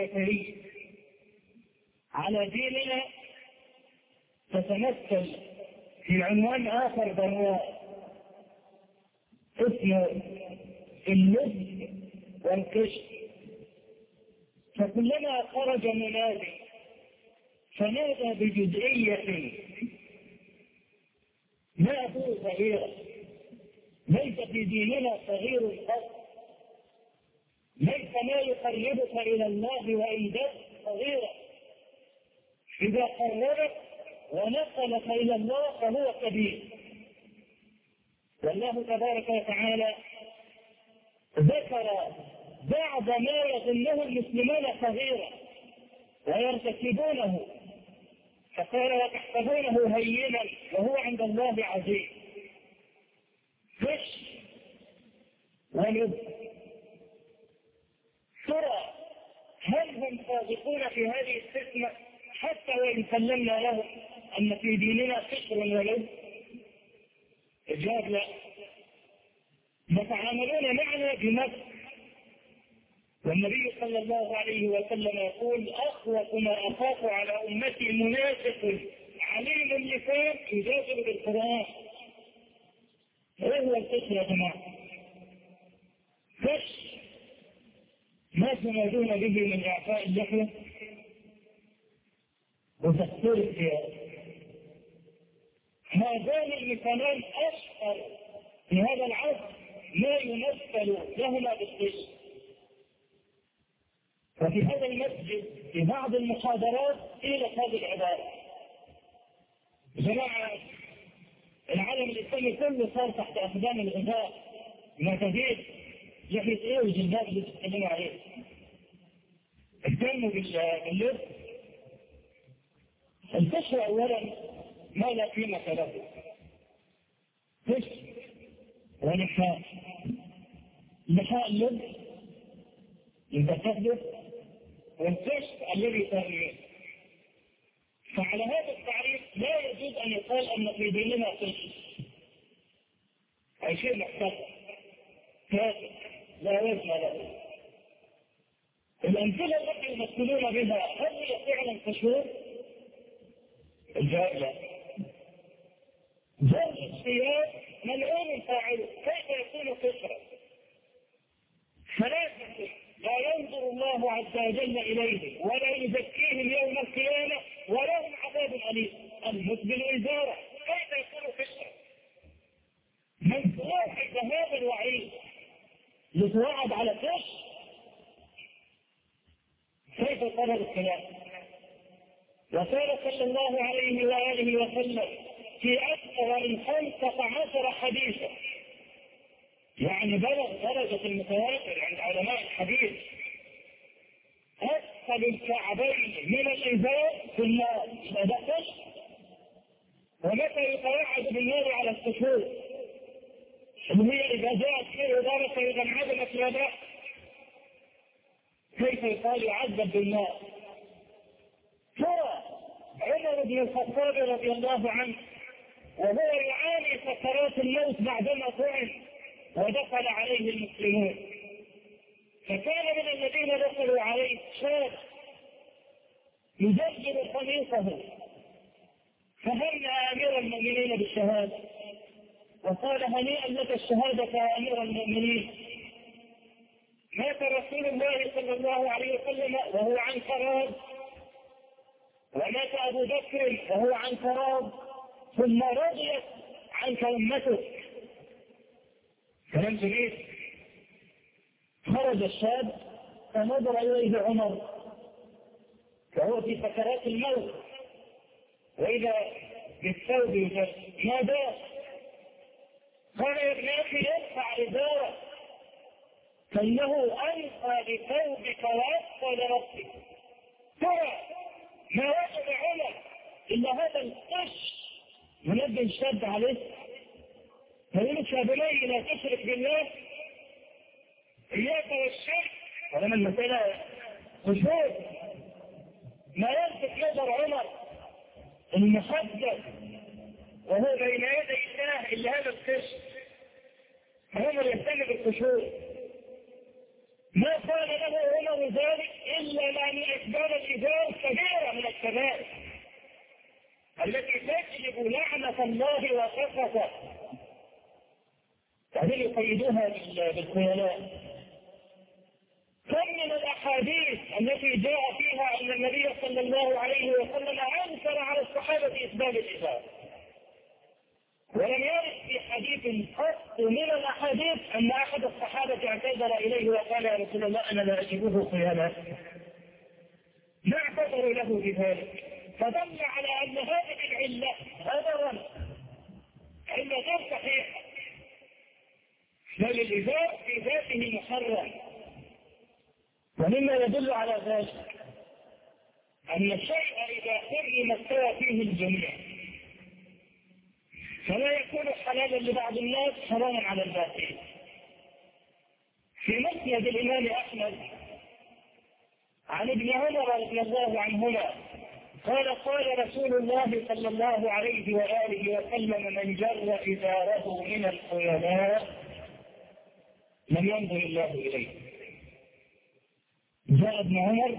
الفتري على ديننا تتمثل في عنوان آخر ضروري اسمه اللب والكشف فكلما خرج منادي فنادى بجزئية ما هو صغيرة ليس في ديننا صغير قط ليس ما يقربك إلى الله وإن صغيرة إذا قربك ونقلك إلى الله فهو كبير. والله تبارك وتعالى ذكر بعض ما يظنه المسلمون صغيرا ويرتكبونه فقال وتحسبونه هينا وهو عند الله عزيز. فش ولب ترى هل هم صادقون في هذه الفتنه حتى وإن سلمنا لهم أن في ديننا فكر ولب الجواب لا. يتعاملون معنا بنفس. والنبي صلى الله عليه وسلم يقول اخوف ما أخاف على أمتي منافق عليم اللسان يجادل بالقرآن. إيه هو الفكر يا جماعة؟ ما تنادون به من اعفاء اللحية. وتكسير الثياب هذان المثالان أشهر في هذا العصر ما يمثل لهما بالقسط وفي هذا المسجد في بعض المحاضرات قيلت هذه العبارة. جماعة العالم الإسلامي كله صار تحت أقدام الغذاء معتدين لحيه إيه والجلباب اللي بتتكلموا عليه. اهتموا باللبس الكشف اولا ما لا قيمة له. كشف ونحاء نحاء اللبس يبقى تحدث والكشف الذي تغيير فعلى هذا التعريف لا يجوز أن يقال أن في ديننا كشف أي شيء محتاج. كافر لا وزن له الامثله التي يمثلون بها هل هي فعلا كشوف؟ الجواب لا جر الثياب ملعون فاعله كيف يكون كفرا؟ ثلاثة لا ينظر الله عز وجل إليهم ولا يزكيهم يوم القيامة ولهم عذاب أليم. المسبل إزارة كيف يكون كفرا؟ من واحد هذا الوعيد. يتوعد على كش كيف قرر الكلام؟ وقال صلى الله عليه وآله وسلم في أكثر من خمسة عشر حديثا. يعني بلغ درجة المتواتر عند علماء الحديث. أسفل الكعبين من الإزار في النار. إذا دخل ومتى يتوعد بالنار على السفور؟ اللي هي إذا جاءت خير ودارت إذا انعدمت يداه كيف يقال يعذب بالنار ترى عمر بن الخطاب رضي الله عنه وهو يعاني سكرات الموت بعدما طعن ودخل عليه المسلمون. فكان من الذين دخلوا عليه شاب يجدد قميصه فهنأ أمير المؤمنين بالشهادة؟ وقال هنيئا لك الشهادة يا امير المؤمنين. مات رسول الله صلى الله عليه وسلم وهو عن قراب ومات أبو بكر وهو عن قراب ثم رضيت عنك أمتك. كلام جميل خرج الشاب فنظر إليه عمر. وهو في سكرات الموت. وإذا بالثوب ناداه قال أخي ارفع إزارك فإنه ألقى بثوبك واسقى لربك ترى ما وجد عمر إلا هذا القش منبه الشاب عليه. فيقول يا بني لا تشرك بالله. إياك والشرك. ولما المسألة خشوع ما يلفت نظر عمر المحدث وهو بين يدي الله إلا هذا القش. عمر يهتم بالخشوع ما قال له عمر ذلك إلا أن إسبال الإزار كبيرة من الكبائر. التي تجلب لعنة الله وسخطه هذه يقيدوها بالخيلاء. كم من الأحاديث التي جاء فيها أن النبي صلى الله عليه وسلم أنكر على الصحابة اسباب الإزار. ولم يرد في حديث قط من الأحاديث أن أحد الصحابة اعتذر إليه وقال يا رسول الله أنا لا أجده خيانه ما اعتذروا له بذلك. فدل على أن هذه العلة هذا عله غير صحيحه بل الإزار في ذاته محرم ومما يدل على ذلك أن الشيء إذا حرم استوى فيه الجميع. فلا يكون حلالا لبعض الناس حراما على الباقين في مسند الإمام أحمد عن ابن عمر رضي الله عنهما قال قال رسول الله صلى الله عليه وآله وسلم من جر ازاره من الخيلاء لم ينظر الله إليه. جاء ابن عمر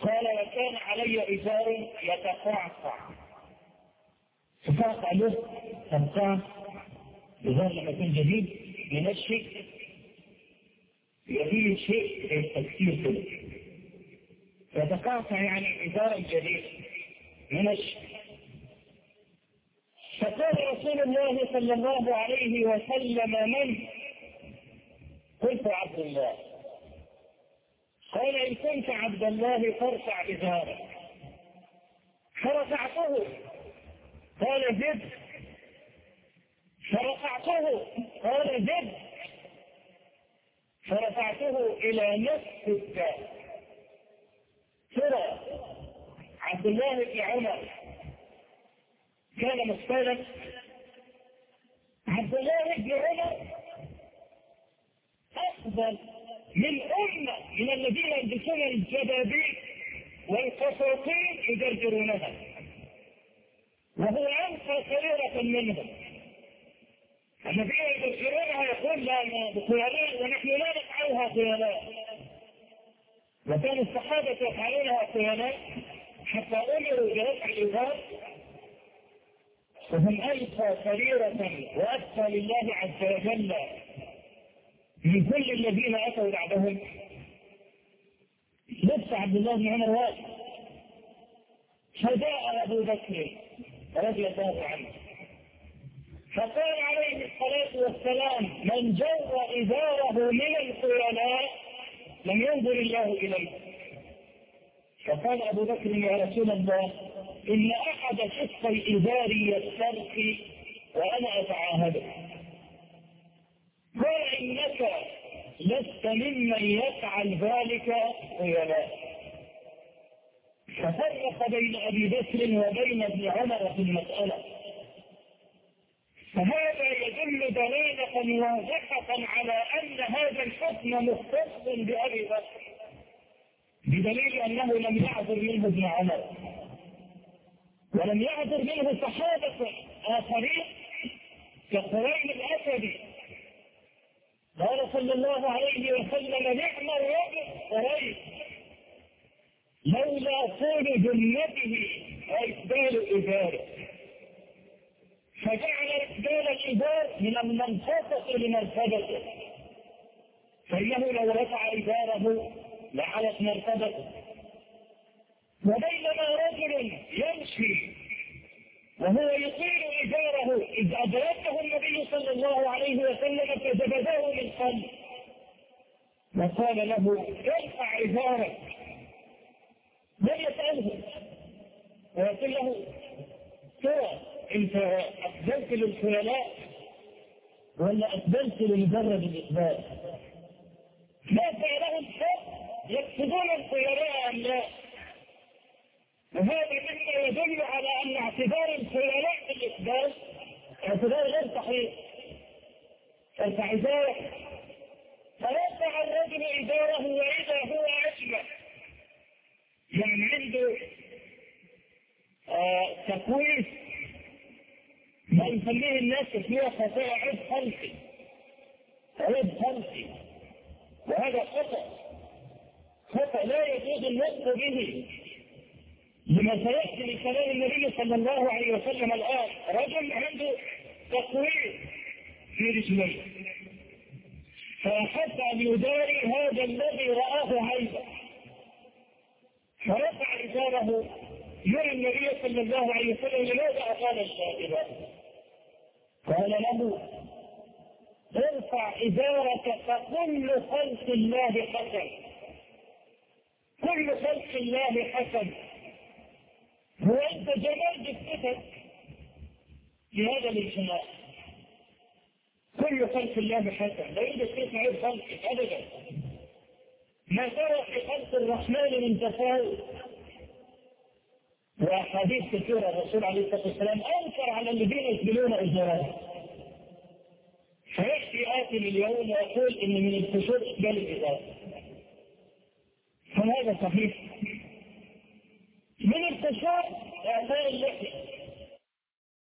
قال وكان علي ازار يتقعقع تقعقع له تقطع ازار لما يكون جديد ينشي يفيه شيء التكسير كله يتقاطع يعني ازار جديد ينشي فقال رسول الله صلى الله عليه وسلم من؟ قلت عبد الله. قال إن كنت عبد الله فارفع ازارك فرفعته. قال زد. فرفعته. قال زد. فرفعته إلى نصف الكاس ترى عبد الله بن عمر كان مثقالا عبد الله بن عمر أفضل من أمة من الذين يلبسون الجبابيك والقساطين يجرجرونها وهو انقى سريره منهم الذين يجرجرونها يقول لا بخيلاء ونحن لا نفعلها خيلاء وكان الصحابة يفعلونها خيلاء حتى أمروا برفع الازار وهم ألقى سريرة وأتقى لله عز وجل من كل الذين أتوا بعدهم. لبس عبد الله بن عمر واجب فجاء أبو بكر رضي الله عنه. فقال عليه الصلاة والسلام من جر إزاره من الخيلاء لم ينظر الله إليه. فقال أبو بكر يا رسول الله إن أحد شق الإزار يسترخي وأنا أتعاهده قال إنك لست ممن يفعل ذلك خيلاء ففرق بين أبي بكر وبين ابن عمر في المسألة. فهذا يدل دلالة واضحة على أن هذا الحكم مختص بأبي بكر بدليل أنه لم يعذر منه ابن عمر. ولم يعذر منه صحابة آخرين كقرين الأسدي قال صلى الله عليه وسلم نعم الرجل قريب لولا طول جنته وإسبال إزاره فجعل إسبال الإزار من المنفسة لمرتبته فإنه لو رفع إزاره لعلت مرتبته وبينما رجل يمشي وهو يطيل إزاره إذ أدركه النبي صلى الله عليه وسلم فجبده من قلب وقال له ارفع إزارك لم يسأله ويقول له ترى انت اقبلت للخيلاء ولا اقبلت لمجرد الإقبال؟ ما سالهم حق يقصدون الخيلاء أم لا؟ وهذا مما يدل على أن اعتبار الخيلاء بالإقبال اعتبار غير صحيح ارفع ازارك فرفع الرجل ازاره وإذا هو اجمل يعني عنده آه تكويس ما يسميه الناس فيها خطأ عيب خلقي. عيب خلقي. وهذا خطأ. خطأ لا يجوز الوقف به. لما سيأتي من كلام النبي صلى الله عليه وسلم الآن رجل عنده تقويم في رجليه. فأحب أن يداري هذا الذي رآه عيبا فرفع إزاره يرى النبي صلى الله عليه وسلم لماذا أقال الشاهد قال له ارفع إزارك فكل خلق الله حسن. كل خلق الله حسن. هو أنت جمال جثتك في هذا الاجتماع كل خلق الله حسن. لا يوجد كيف عيب خلقك أبدا. ما ترى في خلق الرحمن من تفاوت واحاديث كثيره الرسول عليه الصلاة والسلام أنكر على الذين يسبلون اجرهم فياتي اتي اليوم ويقول إن من الفشور اسبال الازار هل صحيح؟ من الفشور اعطاء اللحيه